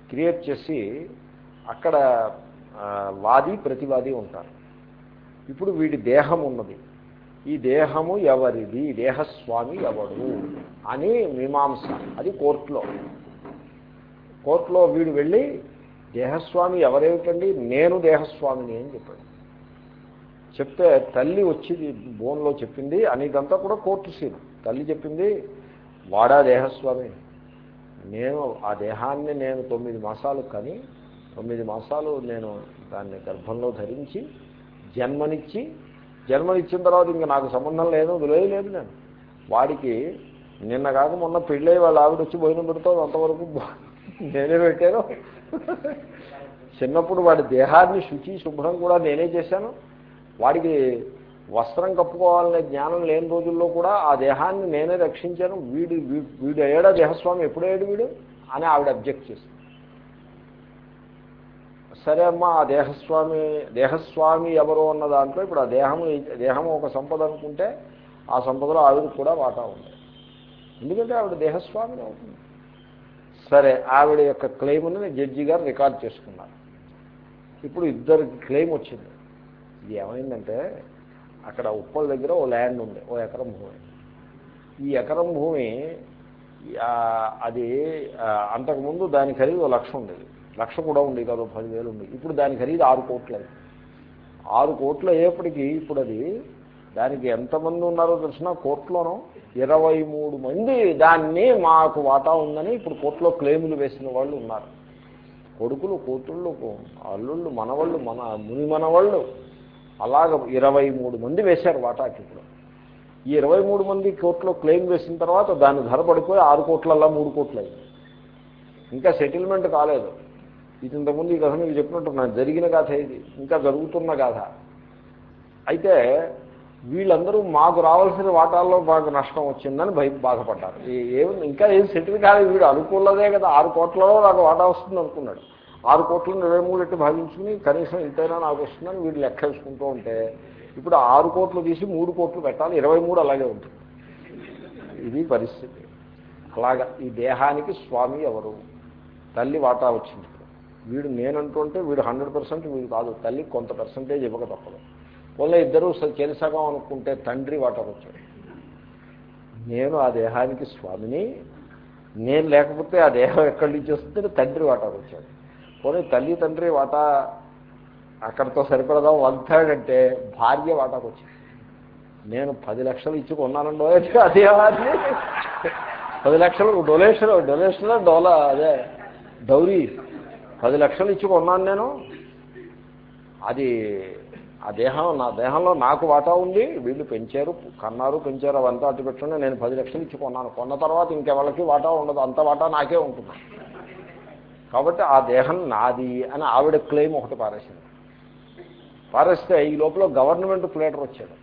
క్రియేట్ చేసి అక్కడ వాది ప్రతివాది ఉంటారు. ఇప్పుడు వీడి దేహం ఉన్నది. ఈ దేహము ఎవరిది? దేహస్వామి ఎవడు? అని మీమాంస. అది కోర్టులో. కోర్టులో వీడు వెళ్ళి దేహస్వామి ఎవరేమిటండి? నేను దేహస్వామిని అని చెప్పాడు. చెప్తే తల్లి వచ్చి బోన్లో చెప్పింది అనేదంతా కూడా కోర్టు సీన్. తల్లి చెప్పింది వాడా దేహస్వామి? నేను ఆ దేహాన్ని నేను తొమ్మిది మాసాలు కానీ తొమ్మిది మాసాలు నేను దాన్ని గర్భంలో ధరించి జన్మనిచ్చి జన్మనిచ్చిన తర్వాత ఇంకా నాకు సంబంధం లేదు లేదు లేదు నేను. వాడికి నిన్న కాక మొన్న పెళ్ళై వాళ్ళ ఆవిడ వచ్చి భోజనం పెడుతుంది అంతవరకు నేనే పెట్టాను. చిన్నప్పుడు వాడి దేహాన్ని శుచి శుభ్రం కూడా నేనే చేశాను. వాడికి వస్త్రం కప్పుకోవాలనే జ్ఞానం లేని రోజుల్లో కూడా ఆ దేహాన్ని నేనే రక్షించాను. వీడు వీడు అయ్యాడా దేహస్వామి? ఎప్పుడయ్యాడు వీడు? అని ఆవిడ అబ్జెక్ట్ చేసింది. సరే అమ్మా ఆ దేహస్వామి దేహస్వామి ఎవరు అన్న దాంట్లో ఇప్పుడు ఆ దేహము దేహము ఒక సంపద అనుకుంటే ఆ సంపదలో ఆవిడ కూడా వాటా ఉంది. ఎందుకంటే ఆవిడ దేహస్వామిని అవుతుంది. సరే ఆవిడ యొక్క క్లెయిమ్ని జడ్జి గారు రికార్డ్ చేసుకున్నారు. ఇప్పుడు ఇద్దరికి క్లెయిమ్ వచ్చింది. ఇది ఏమైందంటే అక్కడ ఉప్పల దగ్గర ఓ ల్యాండ్ ఉంది ఓ ఎకరం భూమి. ఈ ఎకరం భూమి అది అంతకుముందు దాని ఖరీదు లక్ష ఉండేది. లక్ష కూడా ఉంది కాదు పదివేలు ఉండేది. ఇప్పుడు దాని ఖరీదు ఆరు కోట్లు. ఆరు కోట్లు అయ్యేప్పటికీ ఇప్పుడు అది దానికి ఎంతమంది ఉన్నారో తెలిసిన కోర్టులోనూ ఇరవై మూడు మంది దాన్ని మాకు వాటా ఉందని ఇప్పుడు కోర్టులో క్లెయిములు వేసిన వాళ్ళు ఉన్నారు. కొడుకులు కూతుళ్ళు అల్లుళ్ళు మనవాళ్ళు మన ముని మనవాళ్ళు అలాగ ఇరవై మూడు మంది వేశారు వాటాకి ఇప్పుడు. ఈ ఇరవై మూడు మంది కోర్టులో క్లెయిమ్ వేసిన తర్వాత దాని ధర పడిపోయి ఆరు కోట్లల్లా మూడు కోట్లు అయింది ఇంకా సెటిల్మెంట్ కాలేదు. ఇది ఇంతకుముందు ఈ కథ మీకు చెప్పినట్టున్నా జరిగిన కథ ఇది ఇంకా జరుగుతున్న కథ. అయితే వీళ్ళందరూ మాకు రావాల్సిన వాటాల్లో మాకు నష్టం వచ్చిందని భయ బాధపడ్డారు. ఏమి ఏం ఇంకా ఏం సెటిల్ కాలేదు వీడు అనుకూలదే కదా. ఆరు కోట్లలో నాకు వాటా వస్తుంది అనుకున్నాడు. ఆరు కోట్లు ఇరవై మూడు ఎట్టి భావించుకుని కనీసం ఇంతైనా నాకు వస్తుందని వీడు లెక్క వేసుకుంటూ ఉంటే ఇప్పుడు ఆరు కోట్లు తీసి మూడు కోట్లు పెట్టాలి ఇరవై మూడు అలాగే ఉంటుంది. ఇది పరిస్థితి. అలాగా ఈ దేహానికి స్వామి ఎవరు? తల్లి వాటా వచ్చింది. వీడు నేనంటుంటే వీడు హండ్రెడ్ పర్సెంట్ వీడు కాదు. తల్లి కొంత పర్సంటేజ్ ఇవ్వక తప్పదు. పోలే ఇద్దరు చెరిసగం అనుకుంటే తండ్రి వాటర్ వచ్చాడు నేను ఆ దేహానికి స్వామిని నేను లేకపోతే ఆ దేహం ఎక్కడి నుంచి వస్తుంటే తండ్రి వాటాకు వచ్చాడు పోనీ తల్లి తండ్రి వాటా అక్కడితో సరిపడదాం? వంతాడంటే భార్య వాటాకు వచ్చింది నేను పది లక్షలు ఇచ్చి కొన్నానండో అదే వారిని పది లక్షలు డొనేషన్ డొనేషన్ డోలా అదే డౌరీ. పది లక్షలు ఇచ్చి కొన్నాను నేను. అది ఆ దేహం నా దేహంలో నాకు వాటా ఉంది వీళ్ళు పెంచారు కన్నారు పెంచారు అవంతా అటు పెట్టుకుని నేను పది లక్షలు ఇచ్చి కొన్నాను. కొన్న తర్వాత ఇంకెవరికి వాటా ఉండదు అంత వాటా నాకే ఉంటుంది. కాబట్టి ఆ దేహం నాది అని ఆవిడ క్లెయిమ్ ఒకటి పారేసింది. పారేస్తే ఈ లోపల గవర్నమెంట్ ప్లేటర్ వచ్చాడు.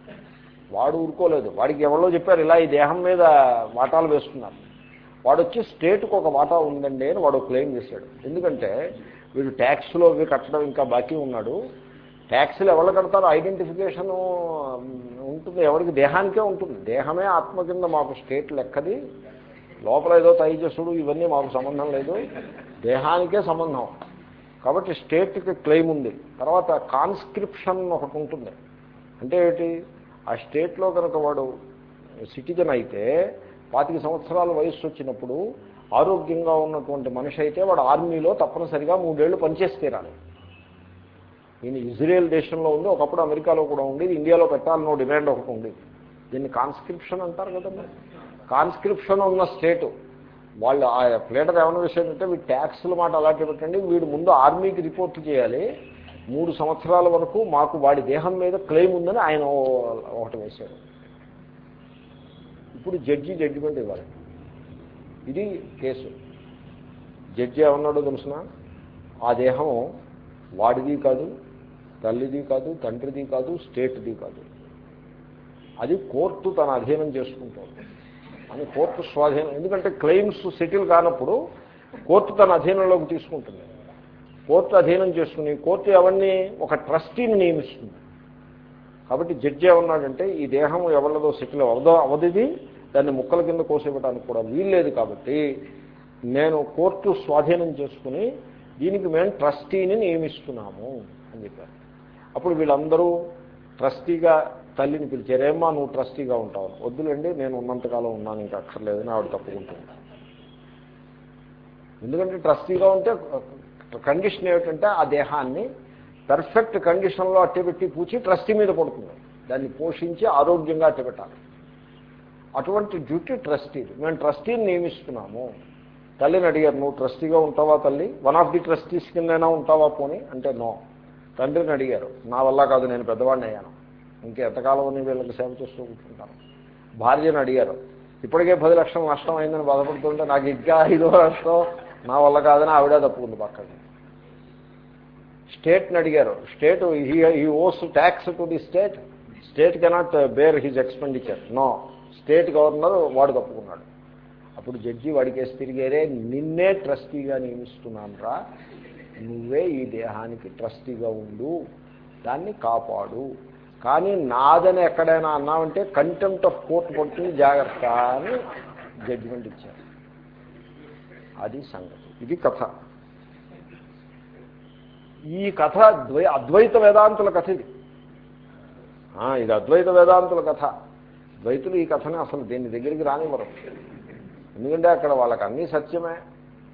వాడు ఊరుకోలేదు. వాడికి ఎవరో చెప్పారు ఇలా ఈ దేహం మీద వాటాలు వేస్తున్నారు. వాడు వచ్చి స్టేట్కి ఒక వాటా ఉందండి అని వాడు క్లెయిమ్ చేశాడు. ఎందుకంటే వీడు ట్యాక్స్లో అవి కట్టడం ఇంకా బాకీ ఉన్నాడు. ట్యాక్స్లు ఎవరు కడతారో ఐడెంటిఫికేషన్ ఉంటుంది. ఎవరికి? దేహానికే ఉంటుంది. దేహమే ఆత్మ కింద మాకు స్టేట్ లెక్కది. లోపల ఏదో తైజస్సుడు ఇవన్నీ మాకు సంబంధం లేదు. దేహానికే సంబంధం. కాబట్టి స్టేట్కి క్లెయిమ్ ఉంది. తర్వాత కాన్స్క్రిప్షన్ ఒకటి ఉంటుంది. అంటే ఏంటి? ఆ స్టేట్లో కనుక వాడు సిటిజన్ అయితే పాతిక సంవత్సరాల వయస్సు వచ్చినప్పుడు ఆరోగ్యంగా ఉన్నటువంటి మనిషి అయితే వాడు ఆర్మీలో తప్పనిసరిగా మూడేళ్ళు పనిచేసి తీరాలి ఈయన ఇజ్రాయెల్ దేశంలో ఉంది ఒకప్పుడు అమెరికాలో కూడా ఉండేది ఇండియాలో పెట్టాలనో డిమాండ్ ఒకటి ఉండేది. దీన్ని కాన్స్క్రిప్షన్ అంటారు కదండి కాన్స్క్రిప్షన్ ఉన్న స్టేటు. వాళ్ళు ఆ ప్లేటర్ ఏమైనా విషయం అంటే వీడు ట్యాక్స్ల మాట అలాంటి పెట్టండి వీడు ముందు ఆర్మీకి రిపోర్ట్ చేయాలి. మూడు సంవత్సరాల వరకు మాకు వాడి దేహం మీద క్లెయిమ్ ఉందని ఆయన ఒకటి వేశాడు. ఇప్పుడు జడ్జి జడ్జిమెంట్ ఇవ్వాలి. ఇది కేసు. జడ్జి ఏమన్నాడో తెలుసిన? ఆ దేహం వాడిది కాదు తల్లిది కాదు తండ్రిది కాదు స్టేట్ది కాదు. అది కోర్టు తన అధీనం చేసుకుంటుంది. అని కోర్టు స్వాధీనం ఎందుకంటే క్లెయిమ్స్ సెటిల్ కానప్పుడు కోర్టు తన అధీనంలోకి తీసుకుంటుంది. కోర్టు అధీనం చేసుకుని కోర్టు ఎవరిని? ఒక ట్రస్టీని నియమిస్తుంది. కాబట్టి జడ్జి ఏమన్నాడంటే ఈ దేహం ఎవరిదో సెటిల్ అవదో అవధిది దాన్ని ముక్కల కింద కోసేయడానికి కూడా వీల్లేదు కాబట్టి నేను కోర్టు స్వాధీనం చేసుకుని దీనికి మేము ట్రస్టీని నియమిస్తున్నాము అని చెప్పారు. అప్పుడు వీళ్ళందరూ ట్రస్టీగా తల్లిని పిలిచారేమ్మా నువ్వు ట్రస్టీగా ఉంటావు? వద్దులేండి నేను ఉన్నంతకాలం ఉన్నాను ఇంకా అక్కర్లేదని ఆవిడ తప్పుకుంటుంది ఎందుకంటే ట్రస్టీగా ఉంటే కండిషన్ ఏమిటంటే ఆ దేహాన్ని పర్ఫెక్ట్ కండిషన్లో అట్టబెట్టి పూచి ట్రస్టీ మీద పడుతుంది. దాన్ని పోషించి ఆరోగ్యంగా అట్టబెట్టాలి అటువంటి డ్యూటీ ట్రస్టీ మేము ట్రస్టీని నియమిస్తున్నాము. తల్లిని అడిగారు నువ్వు ట్రస్టీగా ఉంటావా తల్లి? వన్ ఆఫ్ ది ట్రస్టీస్ కిందైనా ఉంటావా పోని? అంటే నో. తండ్రిని అడిగారు నా వల్ల కాదు నేను పెద్దవాడిని అయ్యాను. ఇంకెంతకాలం అని వీళ్ళకి సేవ చేస్తూ కూర్చుంటాను భార్యను అడిగారు ఇప్పటికే పది లక్షలు నష్టం అయిందని బాధపడుతుంటే నాకు ఇంకా ఐదో లక్షలు నా వల్ల కాదని ఆవిడే తప్పుకుంది పక్కకి. స్టేట్ని అడిగారు. State he owes tax to the state state cannot bear his expenditure no state governor వాడు తప్పుకున్నాడు అప్పుడు జడ్జి వాడికేసి తిరిగేరే నిన్నే ట్రస్టీగా నియమిస్తున్నాను రా. నువ్వే ఈ దేహానికి ట్రస్టీగా ఉండు. దాన్ని కాపాడు. కానీ నాదని ఎక్కడైనా అన్నావంటే కంటెంప్ట్ ఆఫ్ కోర్టు పడుతుంది జాగ్రత్త అని జడ్జిమెంట్ ఇచ్చారు. అది సంగతి. ఇది కథ. ఈ కథ ద్వై అద్వైత వేదాంతుల కథ ఇది ఇది అద్వైత వేదాంతుల కథ. ద్వైతులు ఈ కథని అసలు దీని దగ్గరికి రానివ్వరు. ఎందుకంటే అక్కడ వాళ్ళకి అన్నీ సత్యమే.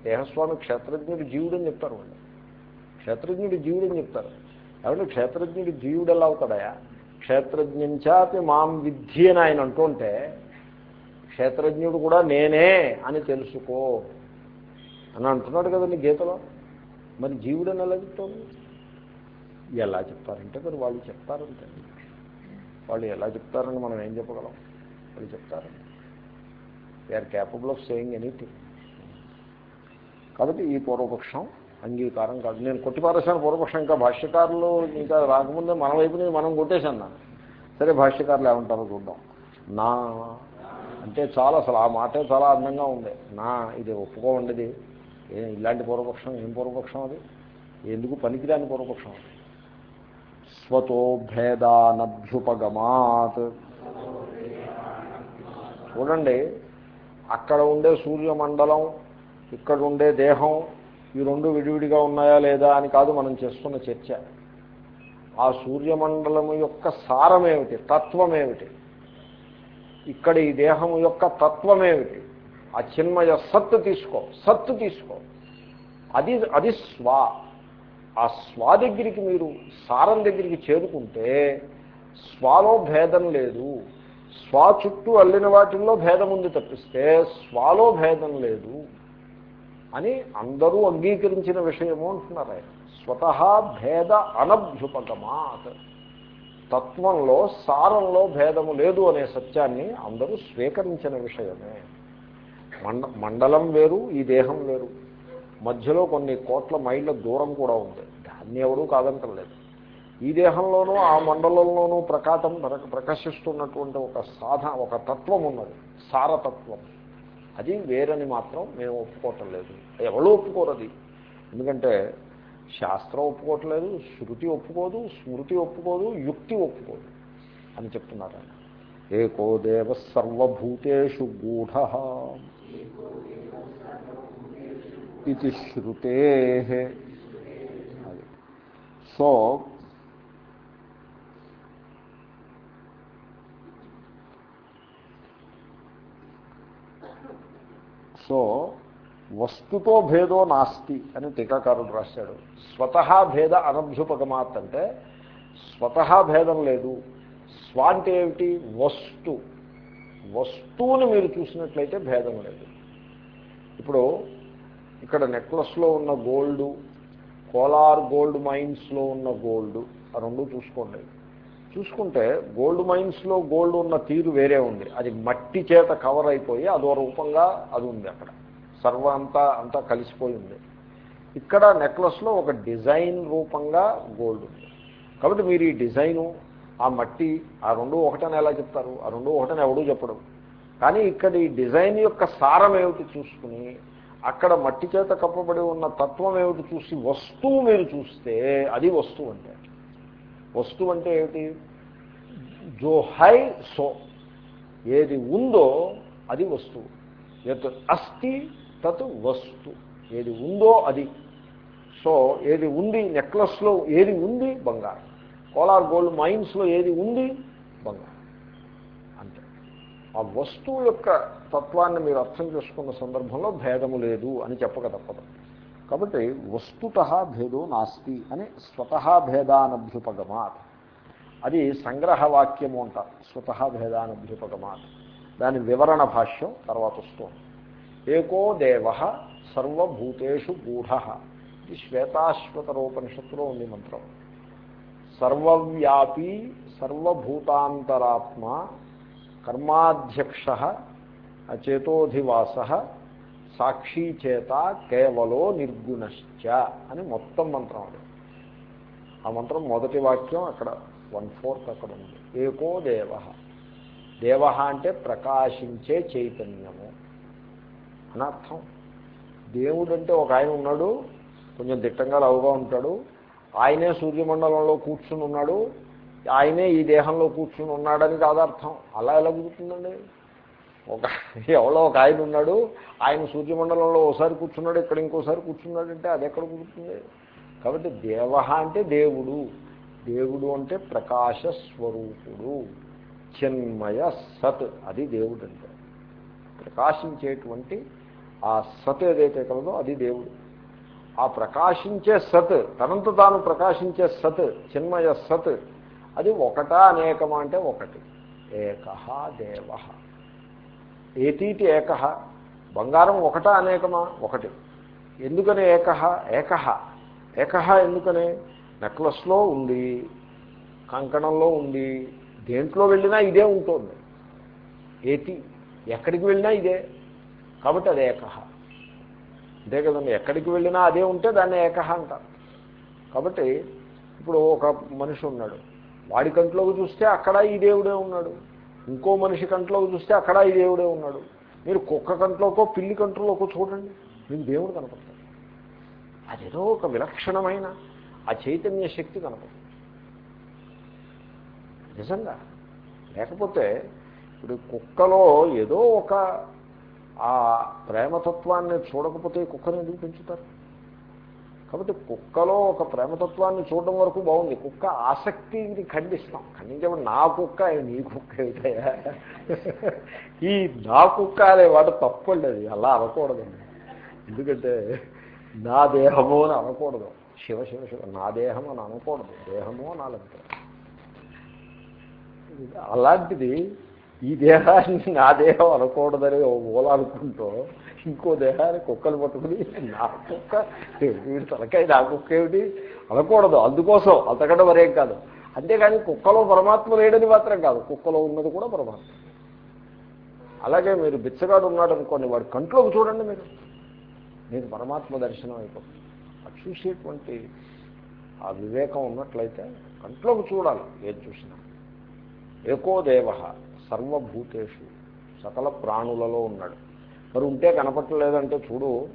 దేహస్వామి క్షేత్రజ్ఞుడు జీవుడని చెప్తారు వాళ్ళు. క్షేత్రజ్ఞుడు జీవుడని చెప్తారు. కాబట్టి క్షేత్రజ్ఞుడు జీవుడు ఎలా అవుతాడయా? క్షేత్రజ్ఞంచాపి మాం విద్ధి అని ఆయన అంటుంటే క్షేత్రజ్ఞుడు కూడా నేనే అని తెలుసుకో అని అంటున్నాడు కదండి గీతలో. మరి జీవుడు అని ఎలా చెప్తాము ఎలా చెప్తారంటే మరి వాళ్ళు చెప్తారంటే వాళ్ళు ఎలా చెప్తారని మనం ఏం చెప్పగలం? వాళ్ళు చెప్తారండి they are capable of saying anything కాబట్టి ఈ పూర్వపక్షం అంగీకారం కాదు. నేను కొట్టిపారేశాను పూర్వపక్షం ఇంకా భాష్యకారులు ఇంకా రాకముందే మన వైపు మనం కొట్టేశాను నా సరే భాష్యకారులు ఏమంటారో చూద్దాం. నా అంటే చాలా అసలు ఆ మాటే చాలా అందంగా ఉంది. నా ఇది ఒప్పుకోండిది ఏ ఇలాంటి పూర్వపక్షం ఏం పూర్వపక్షం అది? ఎందుకు పనికిరాని పూర్వపక్షం అది? స్వతో భేదానభ్యుపగమాత్ చూడండి అక్కడ ఉండే సూర్యమండలం ఇక్కడ ఉండే దేహం ఈ రెండు విడివిడిగా ఉన్నాయా లేదా అని కాదు మనం చేస్తున్న చర్చ. ఆ సూర్యమండలం యొక్క సారమేమిటి? తత్వమేమిటి? ఇక్కడ ఈ దేహం యొక్క తత్వమేమిటి? ఆ చిన్మయ సత్తు తీసుకో సత్తు తీసుకో. అది అది స్వా. ఆ స్వా దగ్గరికి మీరు సారం దగ్గరికి చేరుకుంటే స్వాలో భేదం లేదు. స్వా చుట్టూ అల్లిన వాటిల్లో భేదం ఉంది తప్పిస్తే స్వాలో భేదం లేదు అని అందరూ అంగీకరించిన విషయము అంటున్నారు ఆయన. స్వతహా భేద అనభ్యుపగమాత్. తత్వంలో సారంలో భేదము లేదు అనే సత్యాన్ని అందరూ స్వీకరించిన విషయమే. మండ మండలం వేరు ఈ దేహం వేరు. మధ్యలో కొన్ని కోట్ల మైళ్ళ దూరం కూడా ఉంది. దాన్ని ఎవరూ కాదంటలేదు. ఈ దేహంలోనూ ఆ మండలంలోనూ ప్రకాశం ప్రకాశిస్తున్నటువంటి ఒక సాధ ఒక తత్వం ఉన్నది. సారతత్వం. అది వేరని మాత్రం మేము ఒప్పుకోవటం లేదు. ఎవరు ఒప్పుకోరు అది. ఎందుకంటే శాస్త్రం ఒప్పుకోవట్లేదు శృతి ఒప్పుకోదు స్మృతి ఒప్పుకోదు యుక్తి ఒప్పుకోదు అని చెప్తున్నారు ఆయన. ఏకో దేవ సర్వభూతేషు గూఢ. ఇది శృతే సో సో వస్తుతో భేదో నాస్తి అని టీకాకారుడు రాశాడు. స్వతహా భేద అనభ్యుపగమాత్ అంటే స్వతహా భేదం లేదు. స్వ అంటే ఏమిటి వస్తు. వస్తువుని మీరు చూసినట్లయితే భేదం లేదు. ఇప్పుడు ఇక్కడ నెక్లెస్లో ఉన్న గోల్డ్ కోలార్ గోల్డ్ మైన్స్లో ఉన్న గోల్డ్ ఆ రెండు చూసుకోండి. చూసుకుంటే గోల్డ్ మైన్స్లో గోల్డ్ ఉన్న తీరు వేరే ఉంది. అది మట్టి చేత కవర్ అయిపోయి అదో రూపంగా అది ఉంది అక్కడ. సర్వ అంతా అంతా కలిసిపోయి ఉంది. ఇక్కడ నెక్లెస్లో ఒక డిజైన్ రూపంగా గోల్డ్ ఉంది. కాబట్టి మీరు ఈ డిజైను ఆ మట్టి ఆ రెండు ఒకటని ఎలా చెప్తారు? ఆ రెండు ఒకటని ఎవడూ చెప్పడం. కానీ ఇక్కడ ఈ డిజైన్ యొక్క సారం ఏమిటి చూసుకుని అక్కడ మట్టి చేత కప్పబడి ఉన్న తత్వం ఏమిటి చూసి వస్తువు మీరు చూస్తే అది వస్తువు అంటే. వస్తువు అంటే ఏమిటి? జో హై సో ఏది ఉందో అది వస్తువు. ఎత్ అస్థి తత్ వస్తు. ఏది ఉందో అది. సో ఏది ఉంది నెక్లెస్లో ఏది ఉంది? బంగారం. కోలార్ గోల్డ్ మైన్స్లో ఏది ఉంది? బంగారం. అంతే. ఆ వస్తువు యొక్క తత్వాన్ని మీరు అర్థం చేసుకున్న సందర్భంలో భేదము లేదు అని చెప్పక తప్పదు. కాబట్టి వస్తుత భేదో నాస్తి అని స్వతహా భేదానభ్యుపగమాత్. అది సంగ్రహవాక్యము అంటారు స్వతహ భేదానభ్యుపగమాత్. దాని వివరణ భాష్యం తర్వాత వస్తుంది. ఏకో దేవ సర్వభూతేషు గూఢ. ఇది శ్వేతాశ్వతరోపనిషత్తులో ఉంది మంత్రం. సర్వవ్యాపి సర్వభూతాంతరాత్మ కర్మాధ్యక్ష అచేతోధివాస సాక్షీచేత కేవలో నిర్గుణశ్చ అని మొత్తం మంత్రం అది. ఆ మంత్రం మొదటి వాక్యం అక్కడ వన్ ఫోర్త్ అక్కడ ఉంది. ఏకో దేవ. దేవ అంటే ప్రకాశించే చైతన్యము. అనర్థం. దేవుడంటే ఒక ఆయన ఉన్నాడు కొంచెం దిట్టంగా లవుగా ఉంటాడు ఆయనే సూర్యమండలంలో కూర్చుని ఉన్నాడు. ఆయనే ఈ దేహంలో కూర్చుని ఉన్నాడని కాదు అర్థం. అలా ఎలా కుదురుతుందండి? ఒక ఎవరో ఒక ఆయన ఉన్నాడు. ఆయన సూర్యమండలంలో ఒకసారి కూర్చున్నాడు ఇక్కడ ఇంకోసారి కూర్చున్నాడంటే అది ఎక్కడ కుదురుతుంది? కాబట్టి దేవ అంటే దేవుడు. దేవుడు అంటే ప్రకాశ స్వరూపుడు. చిన్మయ సత్ అది దేవుడు అంటే ప్రకాశించేటువంటి ఆ సత్ ఏదైతే కలదో అది దేవుడు. ఆ ప్రకాశించే సత్ తనంత తాను ప్రకాశించే సత్ చిన్మయ సత్ అది ఒకటా అనేకమా అంటే ఒకటి. ఏక దేవ. ఏతీతి ఏక. బంగారం ఒకటా అనేకమా? ఒకటి. ఎందుకని ఏక? ఏక. ఏక ఎందుకని? నెక్లెస్లో ఉంది కంకణంలో ఉంది దేంట్లో వెళ్ళినా ఇదే ఉంటుంది. ఏతి ఎక్కడికి వెళ్ళినా ఇదే. కాబట్టి అది ఏకహ అంతే కదండి ఎక్కడికి వెళ్ళినా అదే ఉంటే దాన్ని ఏకహ అంటారు. కాబట్టి ఇప్పుడు ఒక మనిషి ఉన్నాడు. వాడి కంట్లోకి చూస్తే అక్కడ ఈ దేవుడే ఉన్నాడు. ఇంకో మనిషి కంట్లోకి చూస్తే అక్కడ ఈ దేవుడే ఉన్నాడు. మీరు కుక్క కంట్లోకో పిల్లి కంట్లోకో చూడండి. మీకు దేవుడు కనపడతాడు అదేదో ఒక విలక్షణమైన ఆ చైతన్య శక్తి కనపడుతుంది నిజంగా. లేకపోతే ఇప్పుడు కుక్కలో ఏదో ఒక ఆ ప్రేమతత్వాన్ని చూడకపోతే కుక్కని ఎందుకు పెంచుతారు? కాబట్టి కుక్కలో ఒక ప్రేమతత్వాన్ని చూడడం వరకు బాగుంది. కుక్క ఆసక్తిని ఖండిస్తాం. ఖండించేప్పుడు నా కుక్క నీ కుక్క ఏమిటయా ఈ నా కుక్క అనే వాడు తప్పండి అది. అలా అనకూడదండి ఎందుకంటే నా దేహము అని అనకూడదు. శివ శివ శివ నా దేహం అని అనకూడదు. దేహము అనాలంటే. అలాంటిది ఈ దేహాన్ని నా దేహం అనకూడదని ఓలా అనుకుంటూ ఇంకో దేహాన్ని కుక్కలు పట్టుకుని నా కుక్క వీడు తలకాయ నా కుక్క ఏమిటి? అనకూడదు. అందుకోసం అంతకంటే వరేం కాదు. అంతేకాని కుక్కలో పరమాత్మ లేడని మాత్రం కాదు. కుక్కలో ఉన్నది కూడా పరమాత్మ. అలాగే మీరు బిచ్చగాడు ఉన్నాడు అనుకోండి వాడు కంట్లోకి చూడండి మీరు. మీకు పరమాత్మ దర్శనం అయిపోతుంది అది చూసేటువంటి ఆ వివేకం ఉన్నట్లయితే కంట్లోకి చూడాలి. ఏది చూసినా. ఏకో దేవ. సర్వభూతేషు సకల ప్రాణులలో ఉన్నాడు. మరి ఉంటే కనపట్టలేదంటే చూడు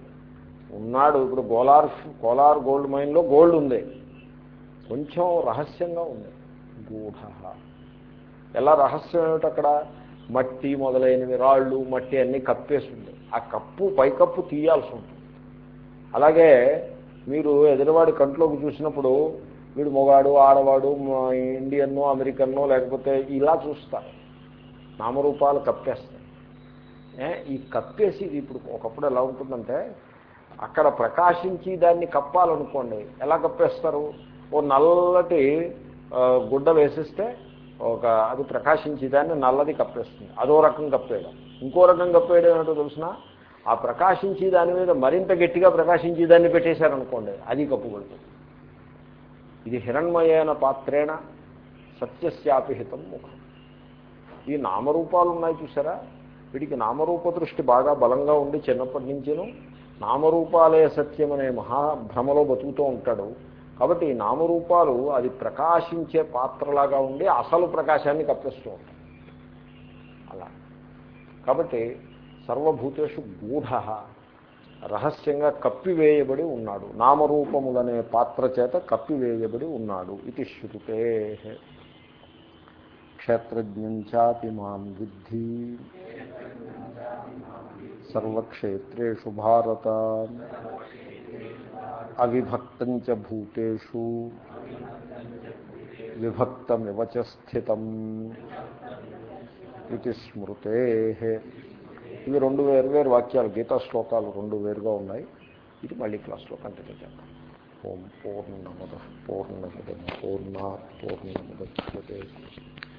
ఉన్నాడు ఇప్పుడు గోలార్ కోలార్ గోల్డ్ మైన్లో గోల్డ్ ఉంది. కొంచెం రహస్యంగా ఉంది. గూఢ. ఎలా రహస్యం ఏమిటక్కడ మట్టి మొదలైనవి రాళ్ళు మట్టి అన్నీ కప్పేస్తుంది. ఆ కప్పు పైకప్పు తీయాల్సి ఉంటుంది. అలాగే మీరు ఎదురువాడి కంట్లోకి చూసినప్పుడు వీడు మొగాడు ఆడవాడు ఇండియన్నో అమెరికన్నో లేకపోతే ఇలా చూస్తారు. నామరూపాలు కప్పేస్తాయి. ఈ కప్పేసి ఇప్పుడు ఒకప్పుడు ఎలా ఉంటుందంటే అక్కడ ప్రకాశించి దాన్ని కప్పాలనుకోండి ఎలా కప్పేస్తారు? ఓ నల్లటి గుడ్డ వేసిస్తే ఒక అది ప్రకాశించి దాన్ని నల్లది కప్పేస్తుంది. అదో రకం కప్పేయడం. ఇంకో రకం కప్పేయడం ఏంటో తెలిసిన? ఆ ప్రకాశించి దాని మీద మరింత గట్టిగా ప్రకాశించి దాన్ని పెట్టేశారనుకోండి అది కప్పుబడుతుంది. ఇది హిరణ్మయైన పాత్రేణ సత్యశాపిహితం ముఖం. ఈ నామరూపాలు ఉన్నాయి చూసారా వీడికి నామరూప దృష్టి బాగా బలంగా ఉండి చిన్నప్పటి నుంచిను నామరూపాలే సత్యం అనే మహాభ్రమలో బతుకుతూ ఉంటాడు. కాబట్టి ఈ నామరూపాలు అది ప్రకాశించే పాత్రలాగా ఉండి అసలు ప్రకాశాన్ని కప్పిస్తూ ఉంటాయి. అలా. కాబట్టి సర్వభూతేషు గూఢ రహస్యంగా కప్పివేయబడి ఉన్నాడు. నామరూపములనే పాత్ర చేత కప్పివేయబడి ఉన్నాడు. ఇది శృతే క్షేత్రజ్ఞాపి మాం విద్ధి. సర్వక్షేత్రేషు భారత. అవిభక్తం చ భూతూ విభక్తమివ స్థితం. ఇది స్మృతే. ఇవి రెండు వేరు వాక్యాలు గీతా శ్లోకాలు రెండు వేరుగా ఉన్నాయి. ఇది మళ్ళీ క్లాస్లో కంటిన్యూ చేద్దాం. ఓం పూర్ణమద పూర్ణమిదం పూర్ణ పూర్ణముద్యతే